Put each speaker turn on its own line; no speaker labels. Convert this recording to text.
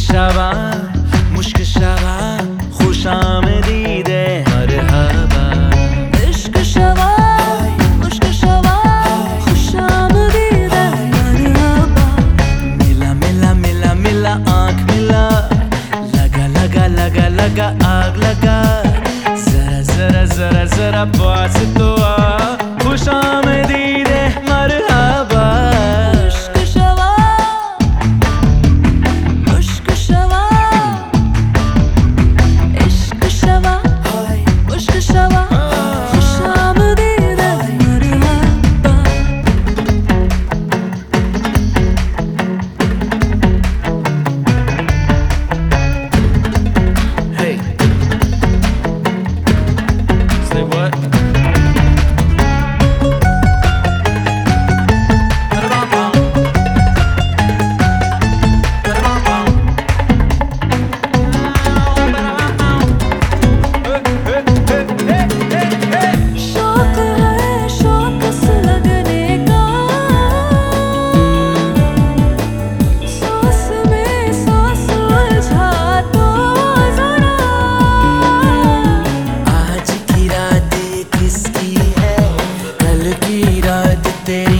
शबा
मुश्क शबा खुश आमदीद मरहबा
इश्क शबा मुश्क शबा खुश आमदीद मरहबा
मिला मिला मिला मिला आंख मिला लगा लगा लगा लगा आग लगा जरा जरा जरा
जरा
पास तो तेरी
रात तेरी